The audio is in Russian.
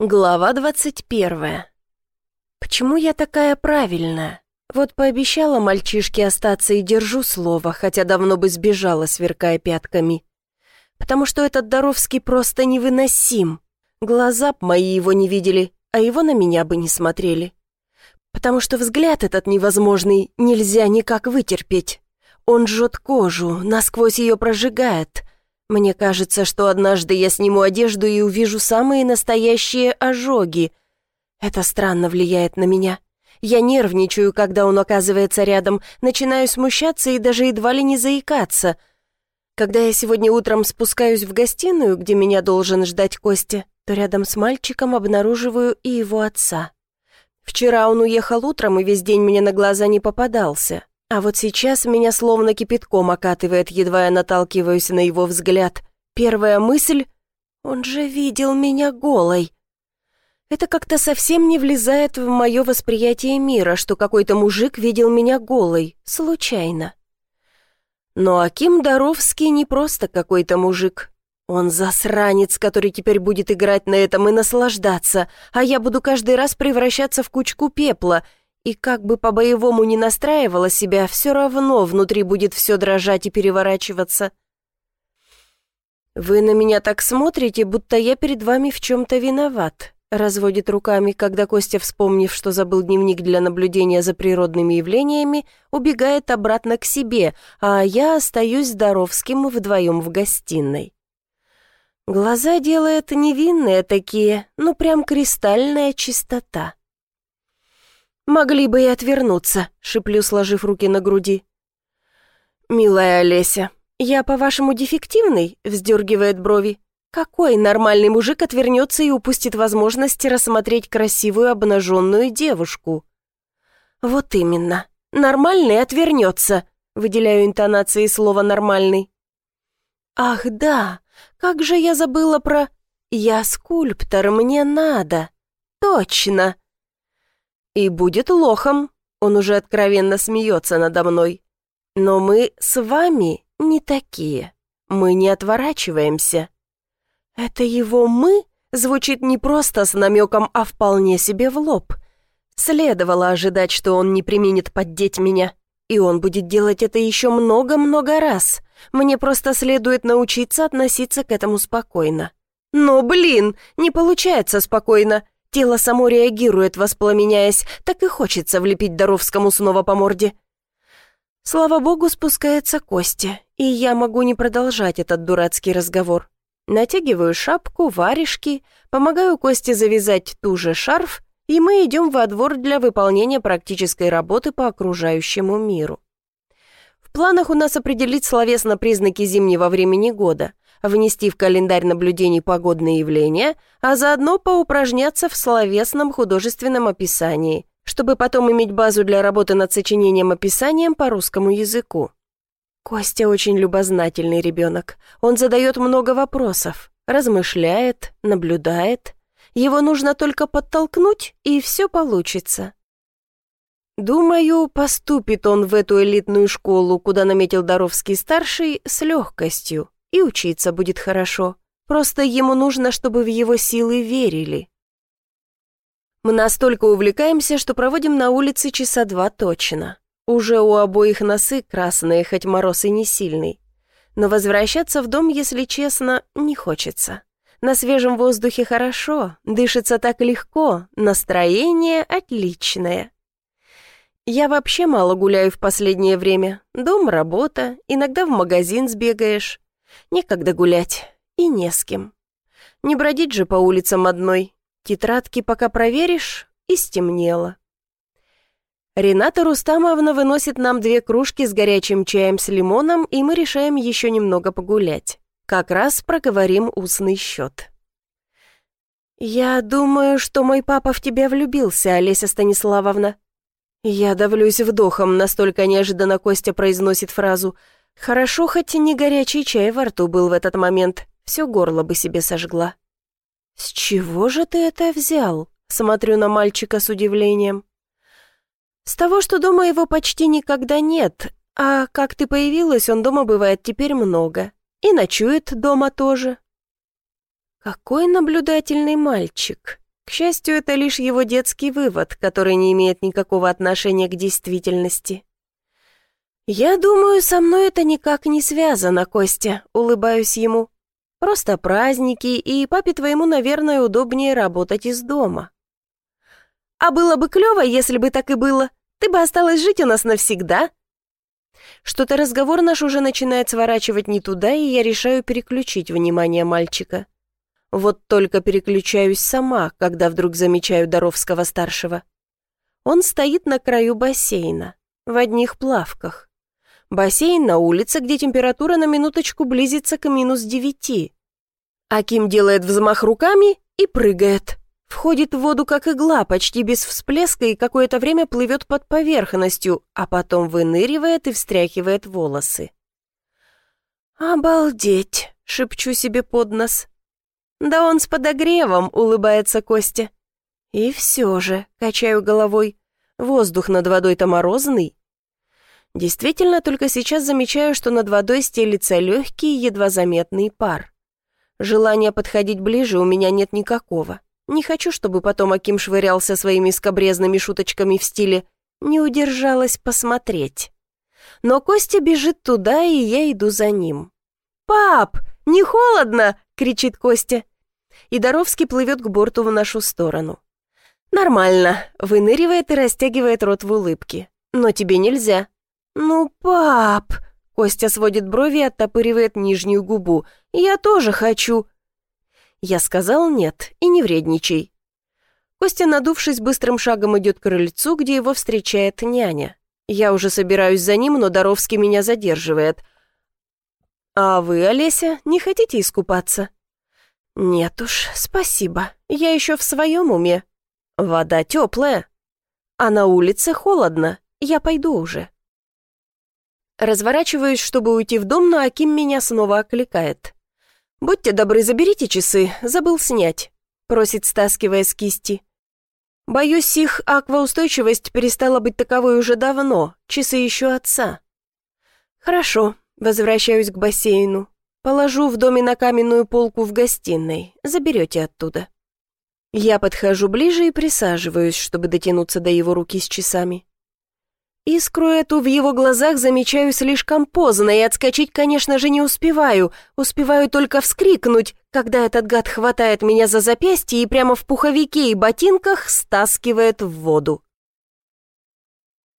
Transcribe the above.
Глава двадцать первая. Почему я такая правильная? Вот пообещала мальчишке остаться и держу слово, хотя давно бы сбежала, сверкая пятками. Потому что этот Доровский просто невыносим. Глаза б мои его не видели, а его на меня бы не смотрели. Потому что взгляд этот невозможный нельзя никак вытерпеть. Он жжет кожу, насквозь ее прожигает, мне кажется, что однажды я сниму одежду и увижу самые настоящие ожоги. Это странно влияет на меня. Я нервничаю, когда он оказывается рядом, начинаю смущаться и даже едва ли не заикаться. Когда я сегодня утром спускаюсь в гостиную, где меня должен ждать Костя, то рядом с мальчиком обнаруживаю и его отца. Вчера он уехал утром и весь день мне на глаза не попадался. А вот сейчас меня словно кипятком окатывает, едва я наталкиваюсь на его взгляд. Первая мысль — он же видел меня голой. Это как-то совсем не влезает в мое восприятие мира, что какой-то мужик видел меня голой, случайно. Но Аким Доровский не просто какой-то мужик. Он засранец, который теперь будет играть на этом и наслаждаться, а я буду каждый раз превращаться в кучку пепла — и как бы по-боевому не настраивала себя, все равно внутри будет все дрожать и переворачиваться. «Вы на меня так смотрите, будто я перед вами в чем-то виноват», разводит руками, когда Костя, вспомнив, что забыл дневник для наблюдения за природными явлениями, убегает обратно к себе, а я остаюсь здоровским вдвоем в гостиной. Глаза делает невинные такие, ну прям кристальная чистота. «Могли бы и отвернуться», — шиплю, сложив руки на груди. «Милая Олеся, я, по-вашему, дефективный?» — вздергивает брови. «Какой нормальный мужик отвернется и упустит возможность рассмотреть красивую обнаженную девушку?» «Вот именно. Нормальный отвернется», — выделяю интонации слова «нормальный». «Ах, да, как же я забыла про... Я скульптор, мне надо. Точно!» И будет лохом. Он уже откровенно смеется надо мной. Но мы с вами не такие. Мы не отворачиваемся. Это его «мы» звучит не просто с намеком, а вполне себе в лоб. Следовало ожидать, что он не применит поддеть меня. И он будет делать это еще много-много раз. Мне просто следует научиться относиться к этому спокойно. Но, блин, не получается спокойно. Тело само реагирует, воспламеняясь, так и хочется влепить Доровскому снова по морде. Слава богу, спускается Костя, и я могу не продолжать этот дурацкий разговор. Натягиваю шапку, варежки, помогаю Косте завязать ту же шарф, и мы идем во двор для выполнения практической работы по окружающему миру. В планах у нас определить словесно признаки зимнего времени года – внести в календарь наблюдений погодные явления, а заодно поупражняться в словесном художественном описании, чтобы потом иметь базу для работы над сочинением описанием по русскому языку. Костя очень любознательный ребенок. Он задает много вопросов, размышляет, наблюдает. Его нужно только подтолкнуть, и все получится. Думаю, поступит он в эту элитную школу, куда наметил Доровский-старший, с легкостью и учиться будет хорошо. Просто ему нужно, чтобы в его силы верили. Мы настолько увлекаемся, что проводим на улице часа два точно. Уже у обоих носы красные, хоть мороз и не сильный. Но возвращаться в дом, если честно, не хочется. На свежем воздухе хорошо, дышится так легко, настроение отличное. Я вообще мало гуляю в последнее время. Дом, работа, иногда в магазин сбегаешь. Некогда гулять и не с кем. Не бродить же по улицам одной. Тетрадки пока проверишь, и стемнело. Рената Рустамовна выносит нам две кружки с горячим чаем с лимоном, и мы решаем еще немного погулять. Как раз проговорим устный счет. «Я думаю, что мой папа в тебя влюбился, Олеся Станиславовна». Я давлюсь вдохом, настолько неожиданно Костя произносит фразу – Хорошо, хоть и не горячий чай во рту был в этот момент, все горло бы себе сожгла. «С чего же ты это взял?» — смотрю на мальчика с удивлением. «С того, что дома его почти никогда нет, а как ты появилась, он дома бывает теперь много. И ночует дома тоже». «Какой наблюдательный мальчик!» К счастью, это лишь его детский вывод, который не имеет никакого отношения к действительности. «Я думаю, со мной это никак не связано, Костя», — улыбаюсь ему. «Просто праздники, и папе твоему, наверное, удобнее работать из дома». «А было бы клево, если бы так и было. Ты бы осталась жить у нас навсегда». Что-то разговор наш уже начинает сворачивать не туда, и я решаю переключить внимание мальчика. Вот только переключаюсь сама, когда вдруг замечаю Доровского-старшего. Он стоит на краю бассейна, в одних плавках. Бассейн на улице, где температура на минуточку близится к минус девяти. Аким делает взмах руками и прыгает. Входит в воду как игла, почти без всплеска и какое-то время плывет под поверхностью, а потом выныривает и встряхивает волосы. «Обалдеть!» — шепчу себе под нос. «Да он с подогревом», — улыбается Костя. «И все же», — качаю головой, — «воздух над водой-то морозный». Действительно, только сейчас замечаю, что над водой стелится легкий, едва заметный пар. Желания подходить ближе у меня нет никакого. Не хочу, чтобы потом Аким швырялся своими скобрезными шуточками в стиле «не удержалась посмотреть». Но Костя бежит туда, и я иду за ним. «Пап, не холодно!» — кричит Костя. И Доровский плывет к борту в нашу сторону. «Нормально», — выныривает и растягивает рот в улыбке. «Но тебе нельзя». «Ну, пап...» — Костя сводит брови и оттопыривает нижнюю губу. «Я тоже хочу». Я сказал «нет» и не вредничай. Костя, надувшись, быстрым шагом идет к крыльцу, где его встречает няня. Я уже собираюсь за ним, но Доровский меня задерживает. «А вы, Олеся, не хотите искупаться?» «Нет уж, спасибо. Я еще в своем уме. Вода теплая. А на улице холодно. Я пойду уже». Разворачиваюсь, чтобы уйти в дом, но Аким меня снова окликает. «Будьте добры, заберите часы, забыл снять», — просит, стаскивая с кисти. «Боюсь, их акваустойчивость перестала быть таковой уже давно, часы еще отца». «Хорошо, возвращаюсь к бассейну. Положу в доме на каменную полку в гостиной. Заберете оттуда». Я подхожу ближе и присаживаюсь, чтобы дотянуться до его руки с часами. Искру эту в его глазах замечаю слишком поздно, и отскочить, конечно же, не успеваю. Успеваю только вскрикнуть, когда этот гад хватает меня за запястье и прямо в пуховике и ботинках стаскивает в воду.